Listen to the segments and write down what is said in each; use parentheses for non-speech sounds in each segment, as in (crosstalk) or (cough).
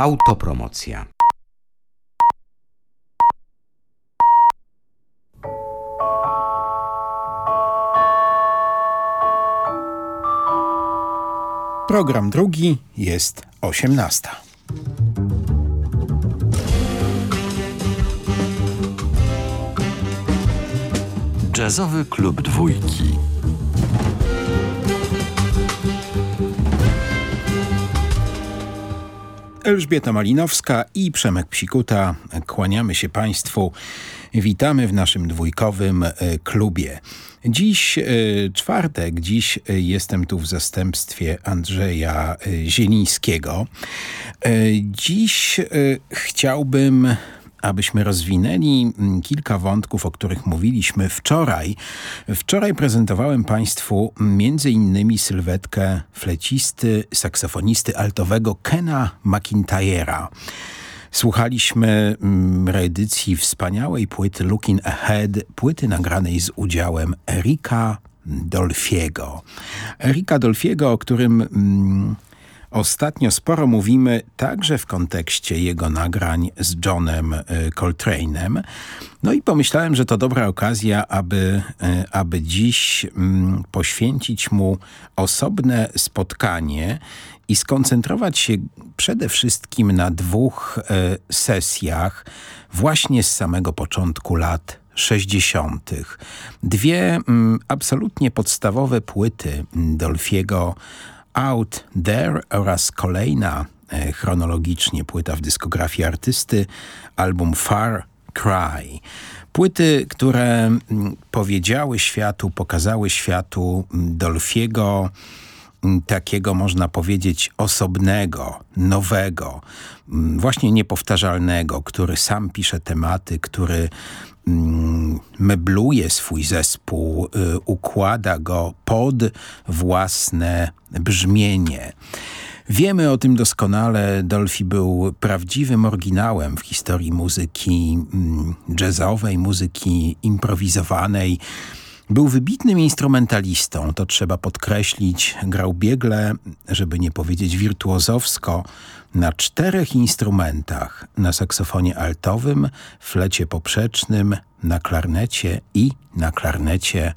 Autopromocja. Program drugi jest osiemnasta. Jazzowy klub dwójki. Elżbieta Malinowska i Przemek Psikuta. Kłaniamy się Państwu. Witamy w naszym dwójkowym e, klubie. Dziś e, czwartek, dziś e, jestem tu w zastępstwie Andrzeja Zielińskiego. Dziś chciałbym abyśmy rozwinęli mm, kilka wątków, o których mówiliśmy wczoraj. Wczoraj prezentowałem Państwu innymi sylwetkę flecisty, saksofonisty altowego Kena McIntyre'a. Słuchaliśmy mm, reedycji wspaniałej płyty Looking Ahead, płyty nagranej z udziałem Erika Dolfiego. Erika Dolfiego, o którym mm, Ostatnio sporo mówimy także w kontekście jego nagrań z Johnem y, Coltrane'em. No i pomyślałem, że to dobra okazja, aby, y, aby dziś mm, poświęcić mu osobne spotkanie i skoncentrować się przede wszystkim na dwóch y, sesjach właśnie z samego początku lat 60. Dwie mm, absolutnie podstawowe płyty Dolfiego Out There oraz kolejna e, chronologicznie płyta w dyskografii artysty, album Far Cry. Płyty, które powiedziały światu, pokazały światu Dolfiego takiego, można powiedzieć, osobnego, nowego, właśnie niepowtarzalnego, który sam pisze tematy, który mebluje swój zespół, y, układa go pod własne brzmienie. Wiemy o tym doskonale. Dolphy był prawdziwym oryginałem w historii muzyki mm, jazzowej, muzyki improwizowanej. Był wybitnym instrumentalistą, to trzeba podkreślić. Grał biegle, żeby nie powiedzieć wirtuozowsko, na czterech instrumentach. Na saksofonie altowym, flecie poprzecznym, na klarnecie i na klarnecie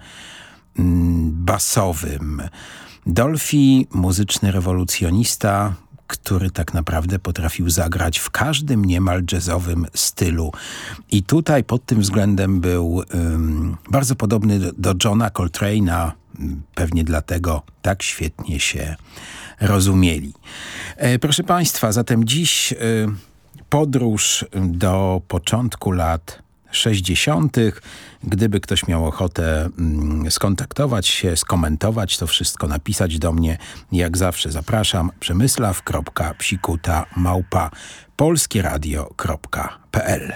mm, basowym. Dolfi, muzyczny rewolucjonista, który tak naprawdę potrafił zagrać w każdym niemal jazzowym stylu. I tutaj pod tym względem był um, bardzo podobny do, Johna Coltrane'a, pewnie dlatego tak świetnie się rozumieli. E, proszę Państwa, zatem dziś e, podróż do początku lat 60. Gdyby ktoś miał ochotę mm, skontaktować się, skomentować to wszystko, napisać do mnie, jak zawsze zapraszam przemysław.psikuta małpa polskieradio.pl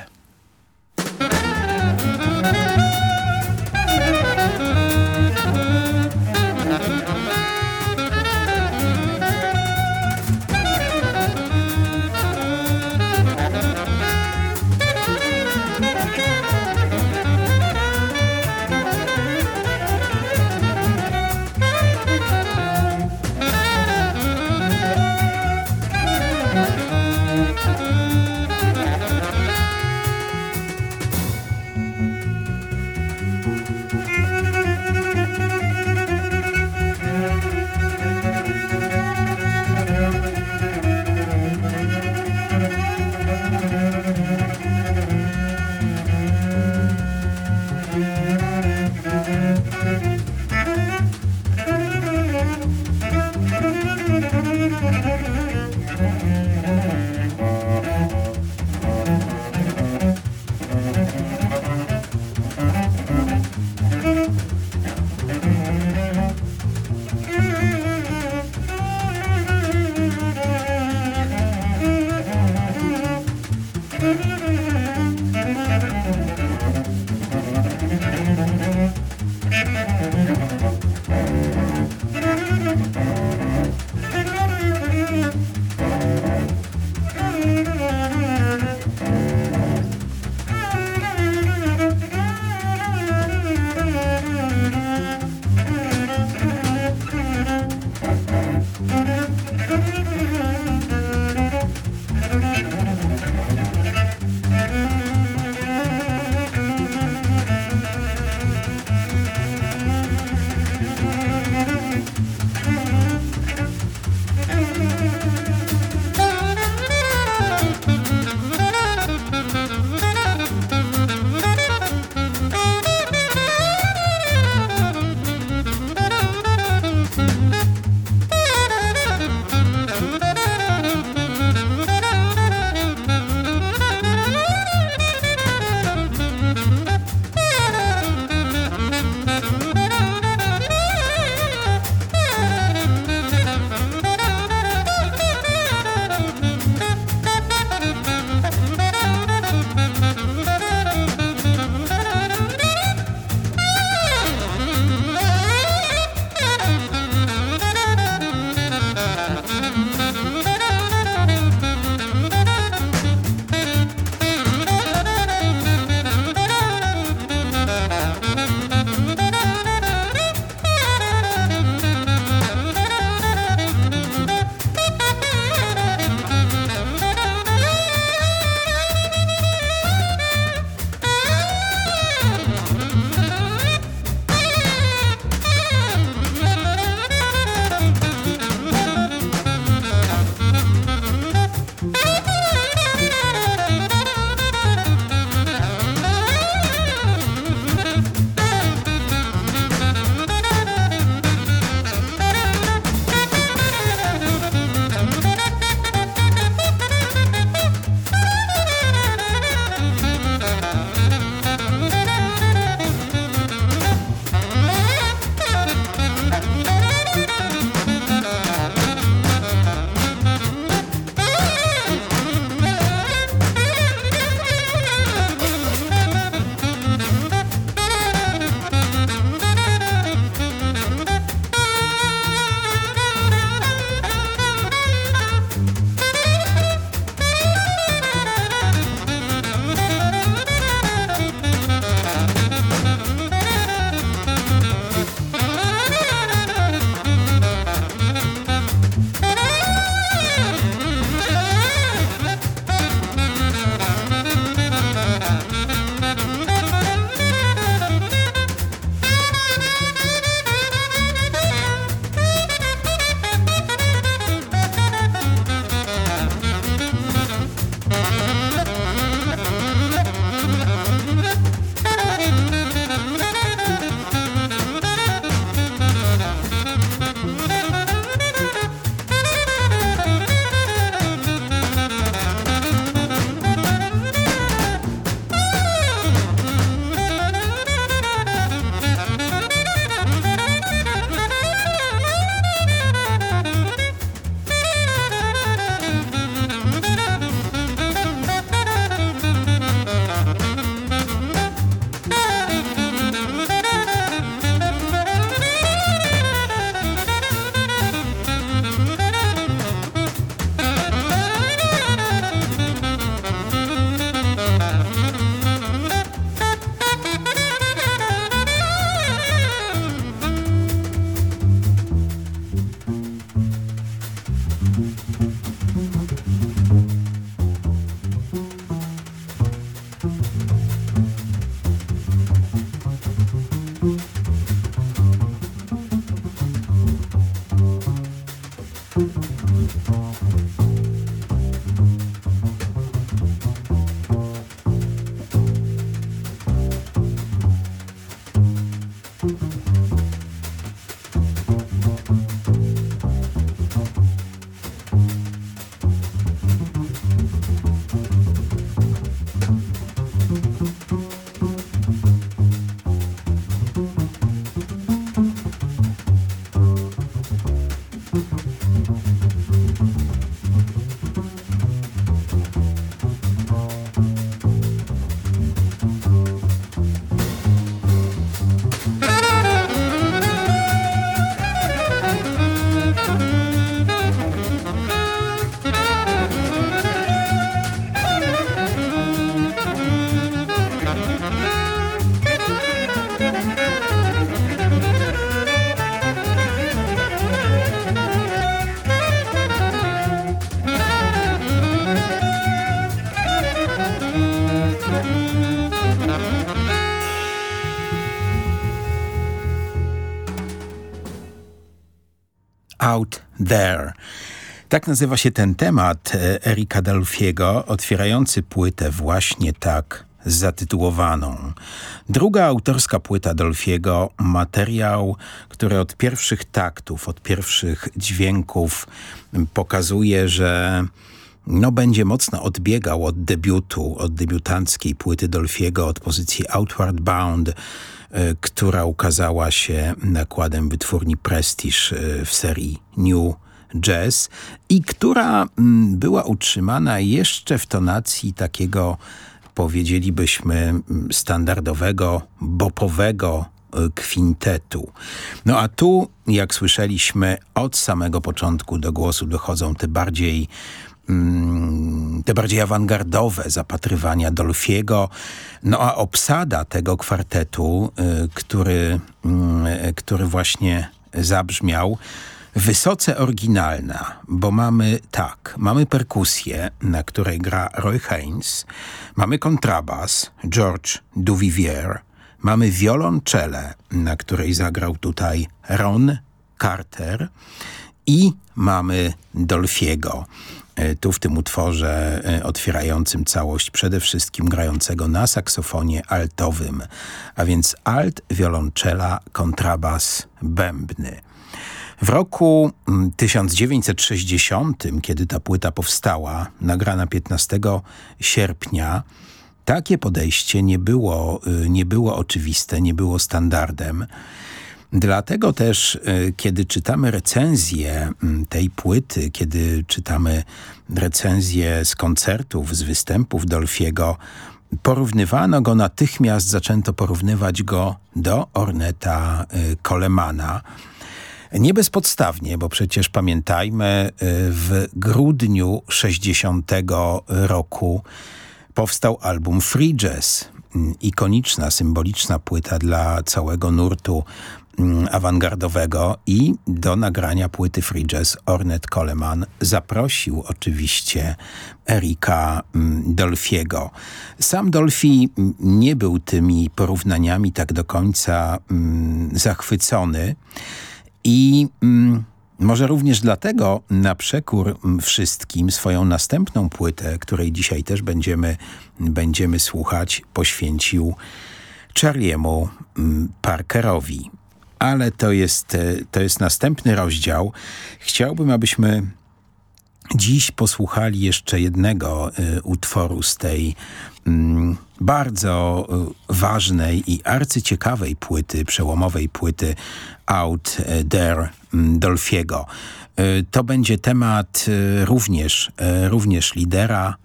There. Tak nazywa się ten temat e, Erika Delfiego, otwierający płytę właśnie tak zatytułowaną. Druga autorska płyta Dolfiego, materiał, który od pierwszych taktów, od pierwszych dźwięków pokazuje, że no, będzie mocno odbiegał od debiutu, od debiutanckiej płyty Dolfiego, od pozycji Outward Bound, która ukazała się nakładem wytwórni Prestige e, w serii New Jazz i która mm, była utrzymana jeszcze w tonacji takiego, powiedzielibyśmy, mm, standardowego, bopowego e, kwintetu. No a tu, jak słyszeliśmy, od samego początku do głosu dochodzą te bardziej te bardziej awangardowe zapatrywania Dolfiego. No a obsada tego kwartetu, y, który, y, który właśnie zabrzmiał, wysoce oryginalna, bo mamy tak, mamy perkusję, na której gra Roy Haynes, mamy kontrabas George Duvivier, mamy wiolonczele, na której zagrał tutaj Ron Carter i mamy Dolfiego. E, tu w tym utworze e, otwierającym całość przede wszystkim grającego na saksofonie altowym, a więc alt, wiolonczela, kontrabas, bębny. W roku 1960, mm, kiedy ta płyta powstała, nagrana 15 sierpnia, takie podejście nie było, y, nie było oczywiste, nie było standardem. Dlatego też, e, kiedy czytamy recenzję tej płyty, kiedy czytamy recenzję z koncertów, z występów Dolfiego, porównywano go natychmiast, zaczęto porównywać go do Orneta Colemana. E, Nie bezpodstawnie, bo przecież pamiętajmy, e, w grudniu 60 roku powstał album Free Jazz, ikoniczna, symboliczna płyta dla całego nurtu Mm, awangardowego i do nagrania płyty Free Jazz Ornette Coleman zaprosił oczywiście Erika mm, Dolfiego. Sam Dolfi mm, nie był tymi porównaniami tak do końca zachwycony i może również dlatego na przekór wszystkim swoją następną płytę, której dzisiaj też będziemy, będziemy słuchać, poświęcił Charliemu Parkerowi ale to jest, e, to jest następny rozdział. Chciałbym, abyśmy dziś posłuchali jeszcze jednego y, utworu z tej y, bardzo y, ważnej i arcyciekawej płyty, przełomowej płyty Out There Dolfiego. To będzie temat również, również lidera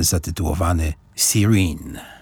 zatytułowany Serene.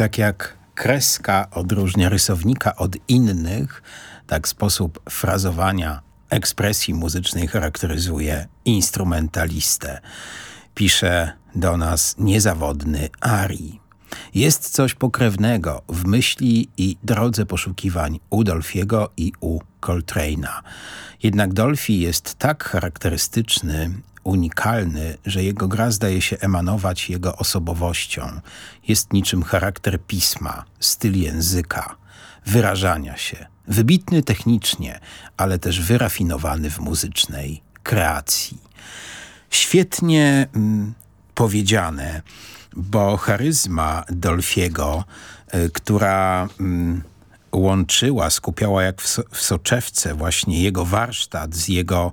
Tak jak kreska odróżnia rysownika od innych, tak sposób frazowania ekspresji muzycznej charakteryzuje instrumentalistę. Pisze do nas niezawodny Ari. Jest coś pokrewnego w myśli i drodze poszukiwań u Dolfiego i u Coltrane'a. Jednak Dolfi jest tak charakterystyczny unikalny, że jego gra zdaje się emanować jego osobowością. Jest niczym charakter pisma, styl języka, wyrażania się. Wybitny technicznie, ale też wyrafinowany w muzycznej kreacji. Świetnie mm, powiedziane, bo charyzma Dolfiego, y, która... Mm, łączyła, skupiała jak w, so, w soczewce właśnie jego warsztat z jego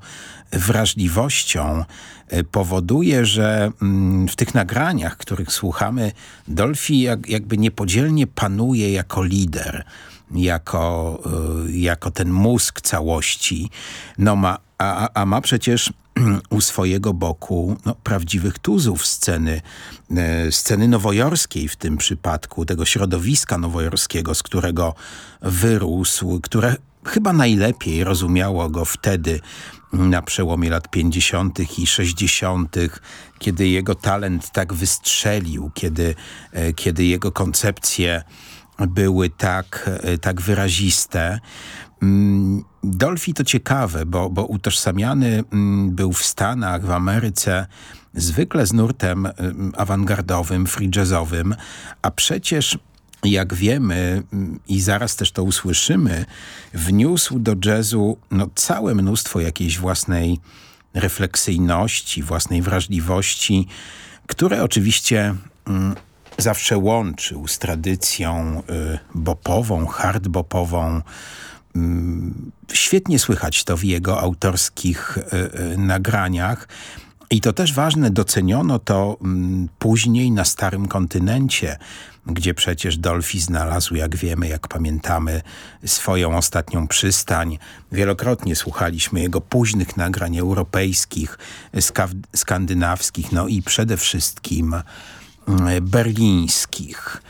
wrażliwością e, powoduje, że mm, w tych nagraniach, których słuchamy, Dolfi jak, jakby niepodzielnie panuje jako lider, jako, e, jako ten mózg całości. No ma, a, a ma przecież (clears throat) u swojego boku no, prawdziwych tuzów sceny, e, sceny nowojorskiej w tym przypadku, tego środowiska nowojorskiego, z którego wyrósł, które chyba najlepiej rozumiało go wtedy na przełomie lat 50. i 60., kiedy jego talent tak wystrzelił, kiedy, e, kiedy jego koncepcje były tak, e, tak wyraziste. Mm, Dolfi to ciekawe, bo, bo utożsamiany mm, był w Stanach, w Ameryce zwykle z nurtem mm, awangardowym, free jazzowym, a przecież jak wiemy i zaraz też to usłyszymy, wniósł do jazzu no, całe mnóstwo jakiejś własnej refleksyjności, własnej wrażliwości, które oczywiście mm, zawsze łączył z tradycją y, bopową, hardbopową. Mm, świetnie słychać to w jego autorskich y, y, nagraniach. I to też ważne, doceniono to mm, później na Starym Kontynencie, gdzie przecież Dolfi znalazł, jak wiemy, jak pamiętamy, swoją ostatnią przystań. Wielokrotnie słuchaliśmy jego późnych nagrań europejskich, skandynawskich, no i przede wszystkim mm, berlińskich.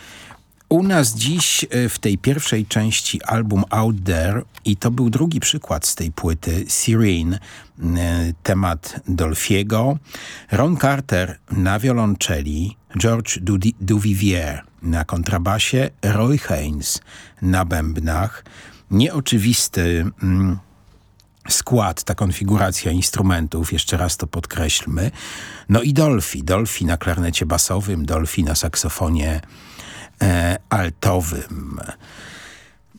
U nas dziś e, w tej pierwszej części album Out There i to był drugi przykład z tej płyty Serene, temat Dolfiego, Ron Carter na wiolonczeli, George Duvivier na kontrabasie, Roy Haynes na bębnach. Nieoczywisty mm, skład, ta konfiguracja instrumentów, jeszcze raz to podkreślmy. No i Dolfi, Dolfi na klarnecie basowym, Dolfi na saksofonie e, altowym.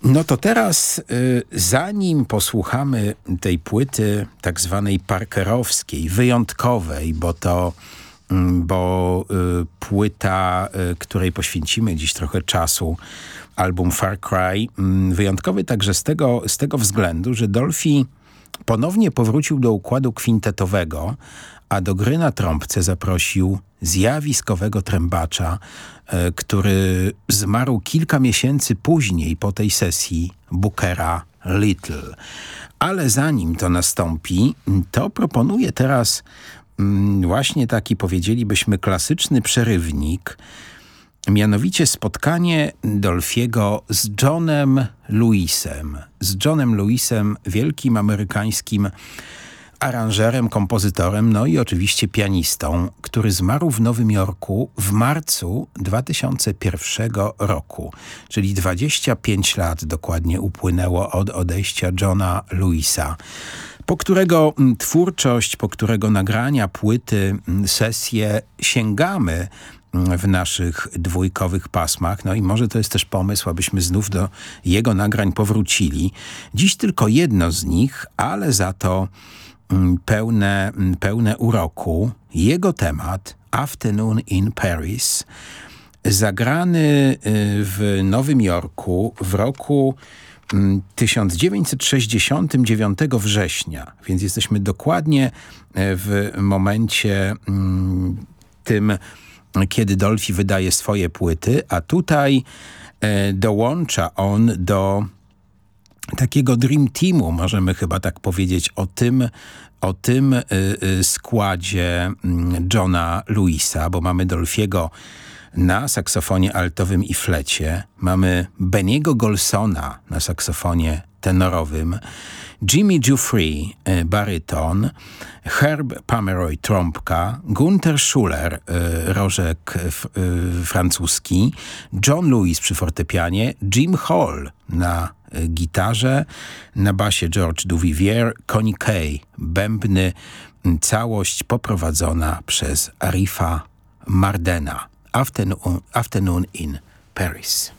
No to teraz, y, zanim posłuchamy tej płyty tak zwanej parkerowskiej, wyjątkowej, bo to mm, bo y, płyta, której poświęcimy dziś trochę czasu, album Far Cry, mm, wyjątkowy także z tego, z tego względu, że Dolphy ponownie powrócił do układu kwintetowego, a do gry na trąbce zaprosił zjawiskowego trębacza, e, który zmarł kilka miesięcy później po tej sesji Bookera Little. Ale zanim to nastąpi, to proponuję teraz mm, właśnie taki, powiedzielibyśmy, klasyczny przerywnik, mianowicie spotkanie Dolfiego z Johnem Lewisem. Z Johnem Lewisem, wielkim amerykańskim aranżerem, kompozytorem, no i oczywiście pianistą, który zmarł w Nowym Jorku w marcu 2001 roku, czyli 25 lat dokładnie upłynęło od odejścia Johna Lewisa po którego mm, twórczość, po którego nagrania, płyty, mm, sesje sięgamy mm, w naszych dwójkowych pasmach. No i może to jest też pomysł, abyśmy znów do jego nagrań powrócili. Dziś tylko jedno z nich, ale za to pełne, mm, pełne uroku. Jego temat Afternoon in Paris zagrany y, w Nowym Jorku w roku 1969 mm, września, więc jesteśmy dokładnie e, w momencie tym, kiedy Dolphy wydaje swoje płyty, a tutaj e, dołącza on do takiego Dream Teamu, możemy chyba tak powiedzieć, o tym, o tym y, y, składzie mm, Johna Lewisa, bo mamy Dolfiego na saksofonie altowym i flecie, mamy Beniego Golsona na saksofonie tenorowym, Jimmy Giuffre, y, baryton, Herb Pomeroy, trąbka, Gunther Schuller, y, rożek y, francuski, John Lewis przy fortepianie, Jim Hall na gitarze, na basie George Duvivier, Connie Kay, bębny, całość poprowadzona przez Arifa Mardena. Afternoon, afternoon in Paris.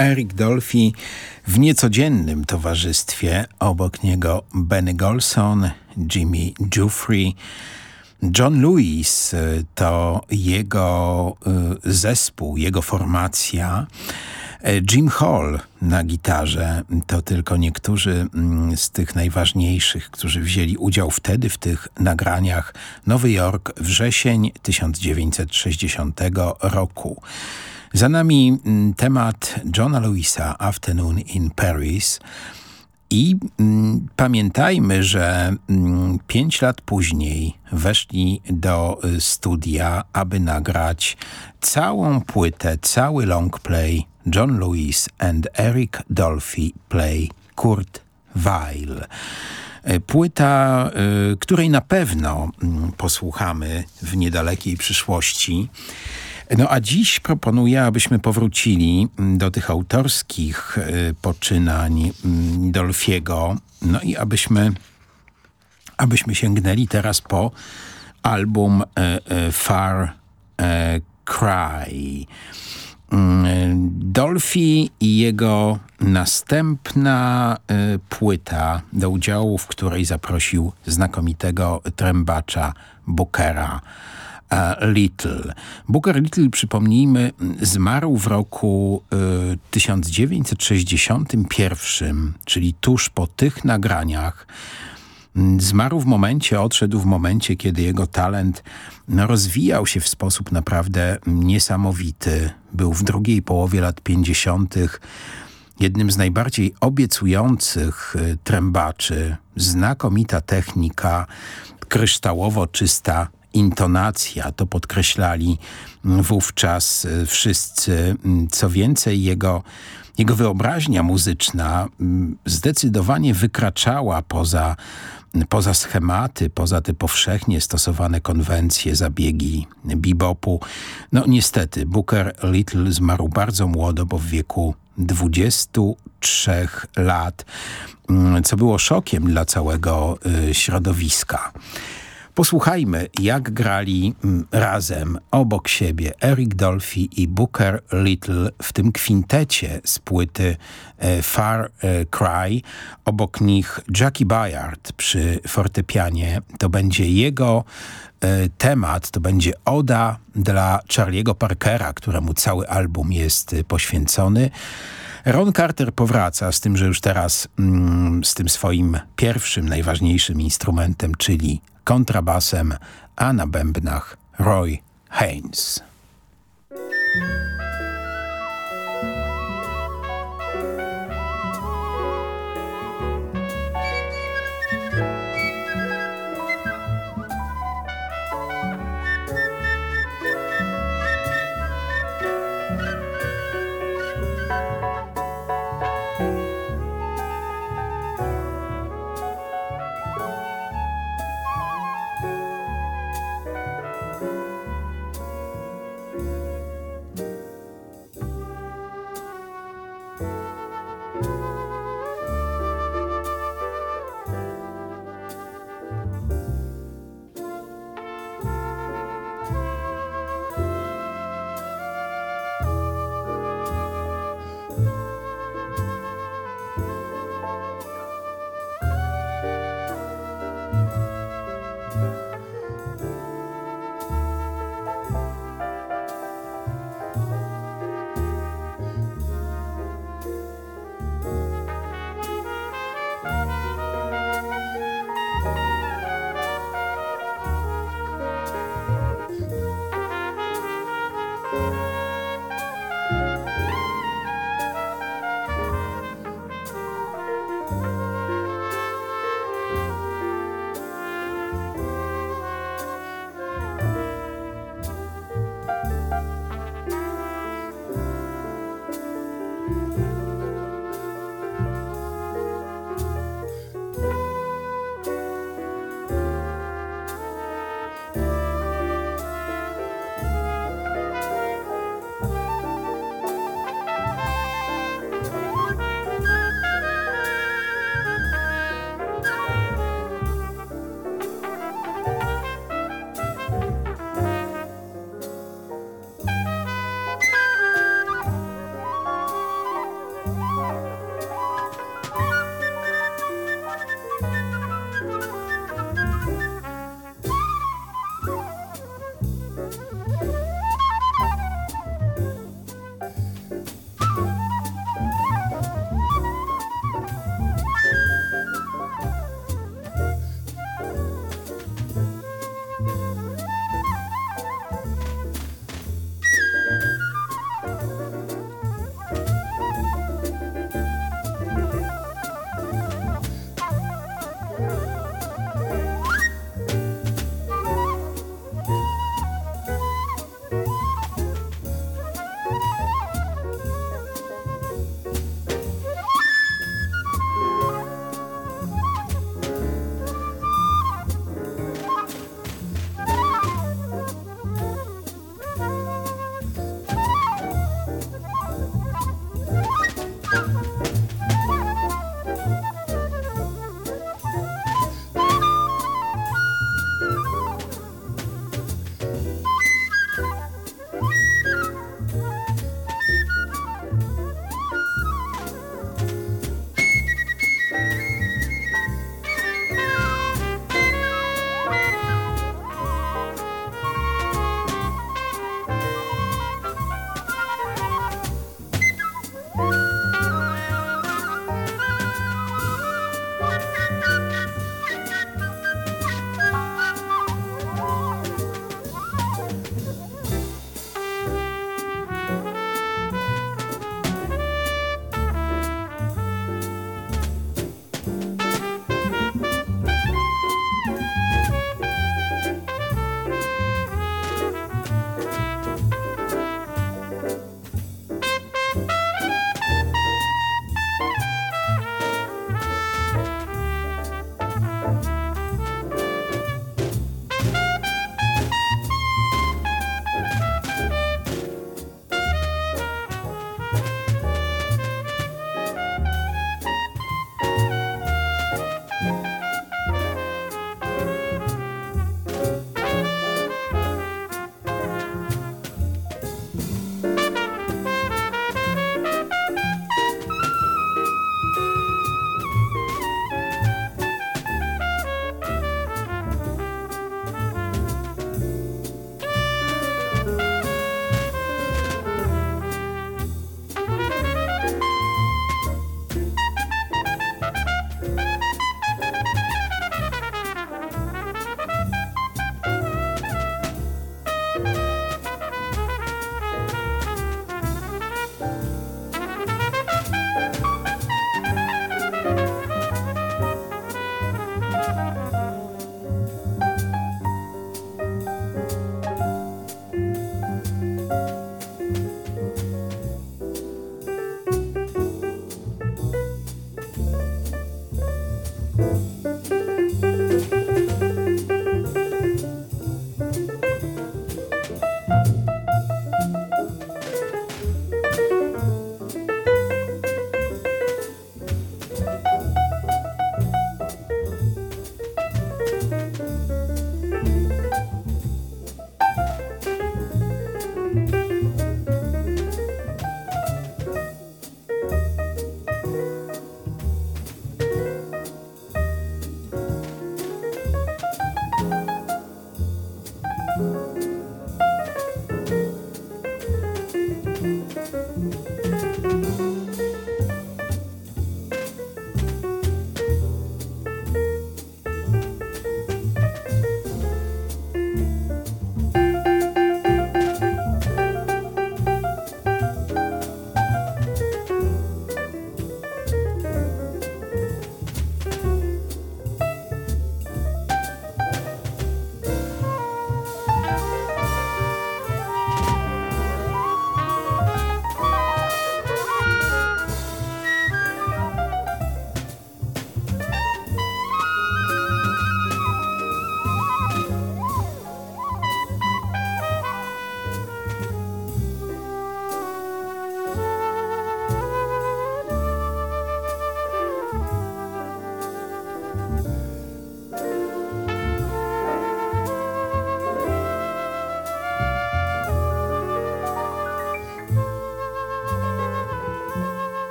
Eric Dolphy w niecodziennym towarzystwie. Obok niego Benny Golson, Jimmy Jufrey, John Lewis to jego y, zespół, jego formacja. E, Jim Hall na gitarze to tylko niektórzy mm, z tych najważniejszych, którzy wzięli udział wtedy w tych nagraniach. Nowy Jork, wrzesień 1960 roku. Za nami mm, temat Johna Lewisa Afternoon in Paris. I mm, pamiętajmy, że mm, pięć lat później weszli do y, studia, aby nagrać całą płytę, cały long play John Lewis and Eric Dolphy play Kurt Weill. Y, płyta, y, której na pewno mm, posłuchamy w niedalekiej przyszłości. No a dziś proponuję, abyśmy powrócili mm, do tych autorskich y, poczynań mm, Dolfiego, no i abyśmy, abyśmy sięgnęli teraz po album e, e, Far e, Cry. Mm, Dolphy i jego następna płyta do udziału, w której zaprosił znakomitego trębacza Bookera. Little. Booker Little, przypomnijmy, zmarł w roku y, 1961, czyli tuż po tych nagraniach. Zmarł w momencie, odszedł w momencie, kiedy jego talent no, rozwijał się w sposób naprawdę niesamowity. Był w drugiej połowie lat 50. jednym z najbardziej obiecujących y, trębaczy. Znakomita technika, kryształowo czysta intonacja, to podkreślali wówczas e, wszyscy. Mm, co więcej, jego, jego wyobraźnia muzyczna mm, zdecydowanie wykraczała poza poza schematy, poza te powszechnie stosowane konwencje, zabiegi bebopu. No niestety, Booker Little zmarł bardzo młodo, bo w wieku 23 lat, mm, co było szokiem dla całego y, środowiska. Posłuchajmy, jak grali mm, razem, obok siebie Eric Dolphy i Booker Little w tym kwintecie z płyty e, Far e, Cry. Obok nich Jackie Bayard przy fortepianie. To będzie jego e, temat, to będzie oda dla Charlie'ego Parkera, któremu cały album jest poświęcony. Ron Carter powraca z tym, że już teraz mm, z tym swoim pierwszym, najważniejszym instrumentem, czyli kontrabasem, a na bębnach Roy Haynes.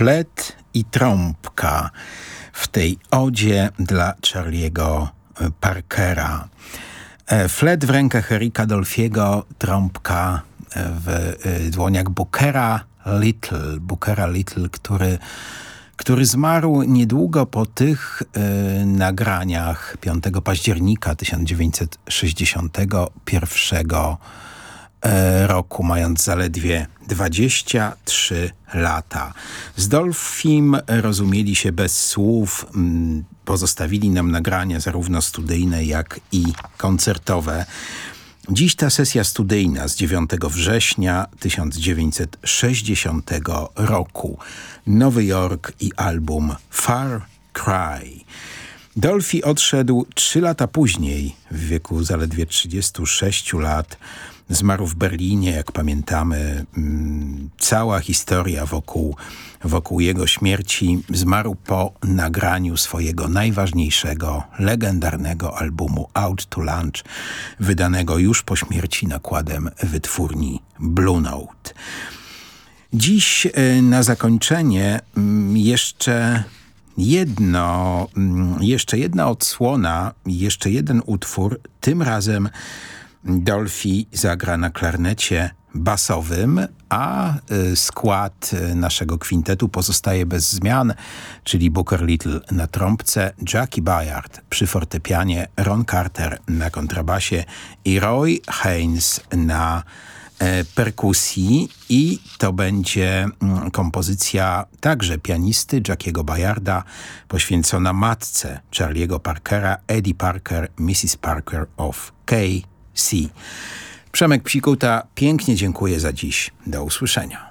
Flet i trąbka w tej odzie dla Charlie'ego Parkera. E, flet w rękach Erika Dolfiego, trąbka w e, dłoniach Bookera Little. Bookera Little, który, który zmarł niedługo po tych y, nagraniach 5 października 1961 E, roku, mając zaledwie 23 lata. Z Dolfim rozumieli się bez słów, pozostawili nam nagrania zarówno studyjne, jak i koncertowe. Dziś ta sesja studyjna z 9 września 1960 roku. Nowy Jork i album Far Cry. Dolphy odszedł trzy lata później, w wieku zaledwie 36 lat, Zmarł w Berlinie, jak pamiętamy. Mm, cała historia wokół, wokół jego śmierci zmarł po nagraniu swojego najważniejszego, legendarnego albumu Out to Lunch, wydanego już po śmierci nakładem wytwórni Blue Note. Dziś e, na zakończenie mm, jeszcze jedno, mm, jeszcze jedna odsłona, jeszcze jeden utwór, tym razem Dolphy zagra na klarnecie basowym, a y, skład y, naszego kwintetu pozostaje bez zmian, czyli Booker Little na trąbce, Jackie Bayard przy fortepianie, Ron Carter na kontrabasie i Roy Haynes na e, perkusji i to będzie mm, kompozycja także pianisty Jackiego Bayarda poświęcona matce Charlie'ego Parkera, Eddie Parker, Mrs. Parker of K.C. Przemek Psikuta, pięknie dziękuję za dziś. Do usłyszenia.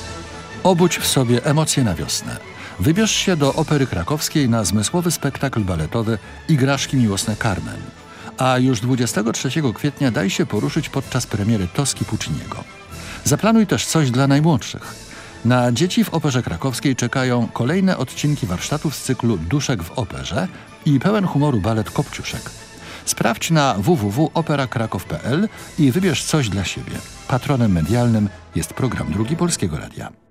Obudź w sobie emocje na wiosnę. Wybierz się do Opery Krakowskiej na zmysłowy spektakl baletowy Igraszki miłosne Carmen. A już 23 kwietnia daj się poruszyć podczas premiery Toski Pucciniego. Zaplanuj też coś dla najmłodszych. Na dzieci w Operze Krakowskiej czekają kolejne odcinki warsztatów z cyklu Duszek w Operze i pełen humoru balet Kopciuszek. Sprawdź na www.operakrakow.pl i wybierz coś dla siebie. Patronem medialnym jest program Drugi Polskiego Radia.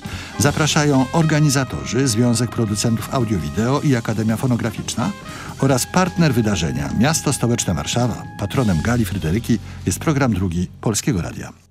Zapraszają organizatorzy, Związek Producentów Audio-Wideo i Akademia Fonograficzna oraz partner wydarzenia Miasto Stołeczne Warszawa. Patronem Gali Fryderyki jest program drugi Polskiego Radia.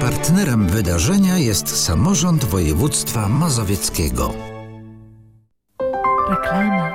Partnerem wydarzenia jest samorząd województwa mazowieckiego. Reklama.